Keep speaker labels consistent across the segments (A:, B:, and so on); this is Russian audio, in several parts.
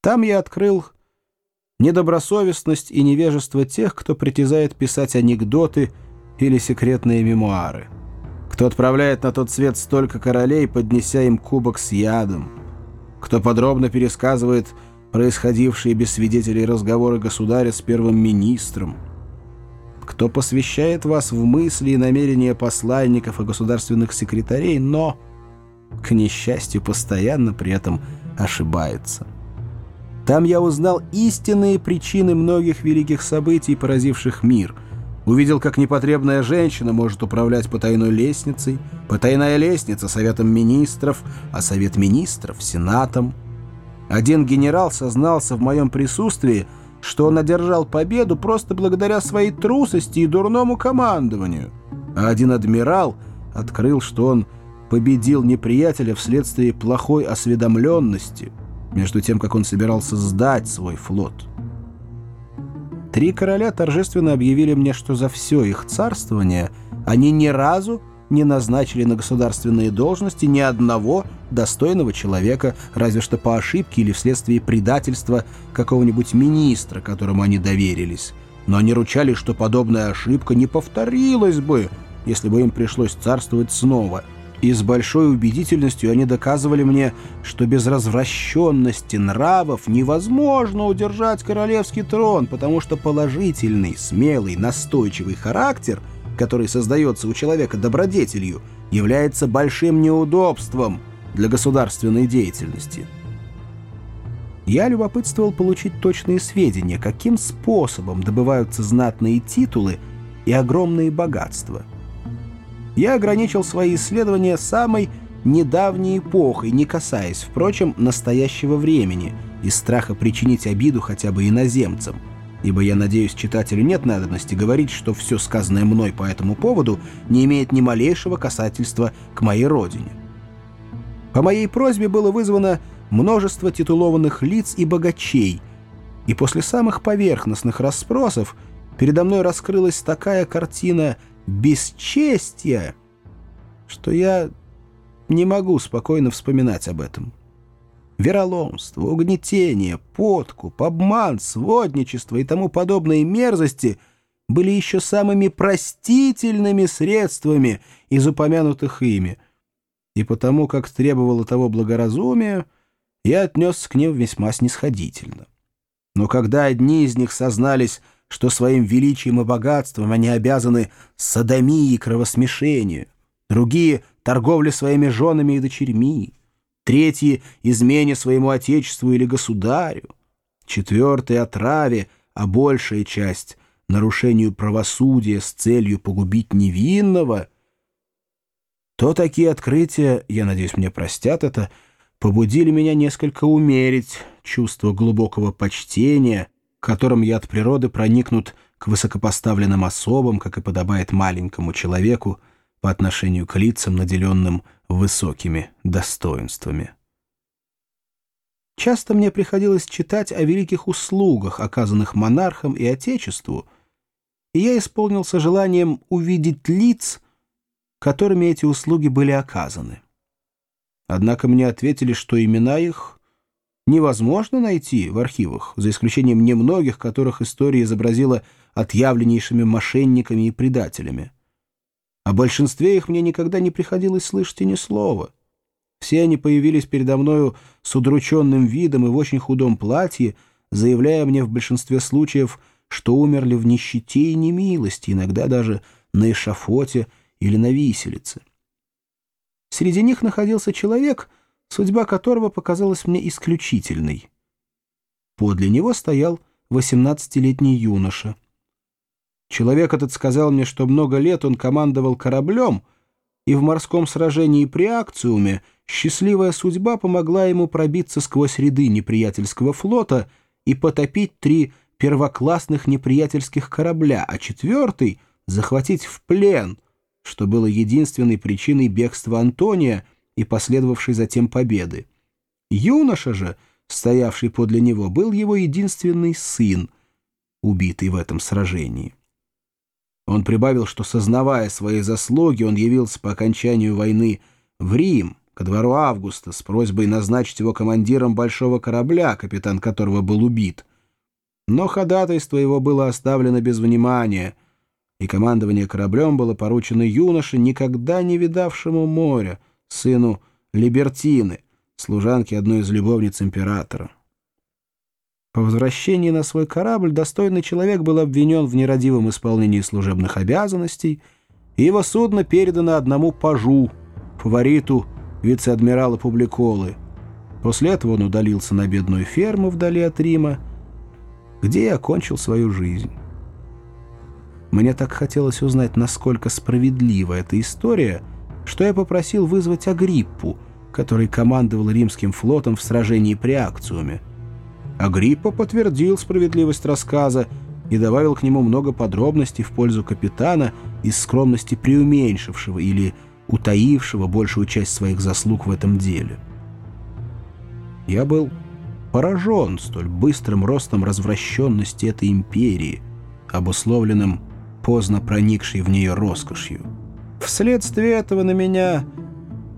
A: Там я открыл недобросовестность и невежество тех, кто притязает писать анекдоты или секретные мемуары, кто отправляет на тот свет столько королей, поднеся им кубок с ядом, кто подробно пересказывает происходившие без свидетелей разговоры государя с первым министром, кто посвящает вас в мысли и намерения посланников и государственных секретарей, но, к несчастью, постоянно при этом ошибается. Там я узнал истинные причины многих великих событий, поразивших мир. Увидел, как непотребная женщина может управлять потайной лестницей, потайная лестница — советом министров, а совет министров — сенатом. Один генерал сознался в моем присутствии, что он одержал победу просто благодаря своей трусости и дурному командованию, а один адмирал открыл, что он победил неприятеля вследствие плохой осведомленности — между тем, как он собирался сдать свой флот. Три короля торжественно объявили мне, что за все их царствование они ни разу не назначили на государственные должности ни одного достойного человека, разве что по ошибке или вследствие предательства какого-нибудь министра, которому они доверились. Но они ручали, что подобная ошибка не повторилась бы, если бы им пришлось царствовать снова — и с большой убедительностью они доказывали мне, что без развращенности нравов невозможно удержать королевский трон, потому что положительный, смелый, настойчивый характер, который создается у человека добродетелью, является большим неудобством для государственной деятельности. Я любопытствовал получить точные сведения, каким способом добываются знатные титулы и огромные богатства – я ограничил свои исследования самой недавней эпохой, не касаясь, впрочем, настоящего времени, из страха причинить обиду хотя бы иноземцам, ибо я надеюсь, читателю нет надобности говорить, что все сказанное мной по этому поводу не имеет ни малейшего касательства к моей родине. По моей просьбе было вызвано множество титулованных лиц и богачей, и после самых поверхностных расспросов передо мной раскрылась такая картина – бесчестья, что я не могу спокойно вспоминать об этом. Вероломство, угнетение, подкуп, обман, сводничество и тому подобные мерзости были еще самыми простительными средствами из упомянутых ими, и потому, как требовало того благоразумия, я отнесся к ним весьма снисходительно. Но когда одни из них сознались что своим величием и богатством они обязаны садомии и кровосмешению, другие — торговле своими женами и дочерьми, третьи — измене своему отечеству или государю, четвертые — отраве, а большая часть — нарушению правосудия с целью погубить невинного, то такие открытия, я надеюсь, мне простят это, побудили меня несколько умерить чувство глубокого почтения — которым я от природы проникнут к высокопоставленным особам, как и подобает маленькому человеку по отношению к лицам, наделенным высокими достоинствами. Часто мне приходилось читать о великих услугах, оказанных монархам и Отечеству, и я исполнился желанием увидеть лиц, которыми эти услуги были оказаны. Однако мне ответили, что имена их невозможно найти в архивах, за исключением немногих, которых история изобразила отъявленнейшими мошенниками и предателями. О большинстве их мне никогда не приходилось слышать и ни слова. Все они появились передо мною с удрученным видом и в очень худом платье, заявляя мне в большинстве случаев, что умерли в нищете и немилости, иногда даже на эшафоте или на виселице. Среди них находился человек — судьба которого показалась мне исключительной. Подле него стоял восемнадцатилетний юноша. Человек этот сказал мне, что много лет он командовал кораблем, и в морском сражении при Акциуме счастливая судьба помогла ему пробиться сквозь ряды неприятельского флота и потопить три первоклассных неприятельских корабля, а четвертый — захватить в плен, что было единственной причиной бегства Антония — и последовавшей затем победы. Юноша же, стоявший подле него, был его единственный сын, убитый в этом сражении. Он прибавил, что, сознавая свои заслуги, он явился по окончанию войны в Рим, ко двору Августа с просьбой назначить его командиром большого корабля, капитан которого был убит. Но ходатайство его было оставлено без внимания, и командование кораблем было поручено юноше, никогда не видавшему моря, сыну Либертины, служанке одной из любовниц императора. По возвращении на свой корабль достойный человек был обвинен в нерадивом исполнении служебных обязанностей, и его судно передано одному пажу, фавориту вице-адмирала Публиколы. После этого он удалился на бедную ферму вдали от Рима, где и окончил свою жизнь. Мне так хотелось узнать, насколько справедлива эта история, что я попросил вызвать Агриппу, который командовал римским флотом в сражении при Акциуме. Агриппа подтвердил справедливость рассказа и добавил к нему много подробностей в пользу капитана из скромности преуменьшившего или утаившего большую часть своих заслуг в этом деле. Я был поражен столь быстрым ростом развращенности этой империи, обусловленным поздно проникшей в нее роскошью. Вследствие этого на меня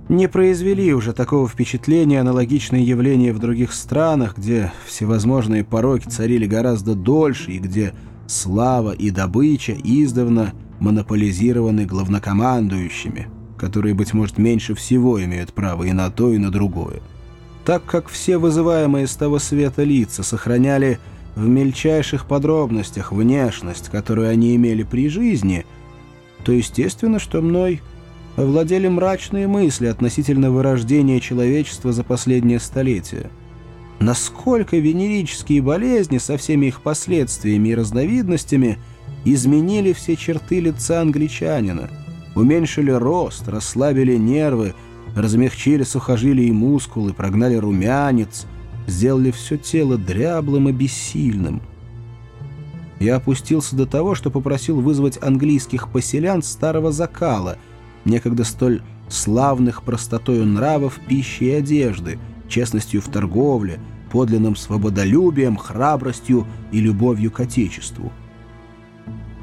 A: не произвели уже такого впечатления аналогичные явления в других странах, где всевозможные пороки царили гораздо дольше и где слава и добыча издавна монополизированы главнокомандующими, которые, быть может, меньше всего имеют право и на то, и на другое. Так как все вызываемые с того света лица сохраняли в мельчайших подробностях внешность, которую они имели при жизни, то естественно, что мной овладели мрачные мысли относительно вырождения человечества за последнее столетие. Насколько венерические болезни со всеми их последствиями и разновидностями изменили все черты лица англичанина, уменьшили рост, расслабили нервы, размягчили сухожилия и мускулы, прогнали румянец, сделали все тело дряблым и бессильным. Я опустился до того, что попросил вызвать английских поселян старого закала — некогда столь славных простотою нравов пищи и одежды, честностью в торговле, подлинным свободолюбием, храбростью и любовью к Отечеству.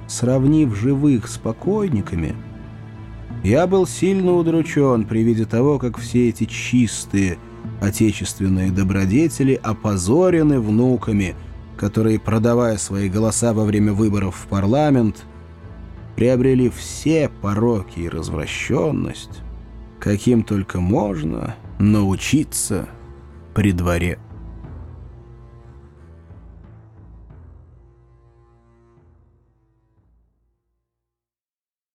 A: Сравнив живых с покойниками, я был сильно удручен при виде того, как все эти чистые отечественные добродетели опозорены внуками, которые, продавая свои голоса во время выборов в парламент, приобрели все пороки и развращенность, каким только можно научиться при дворе.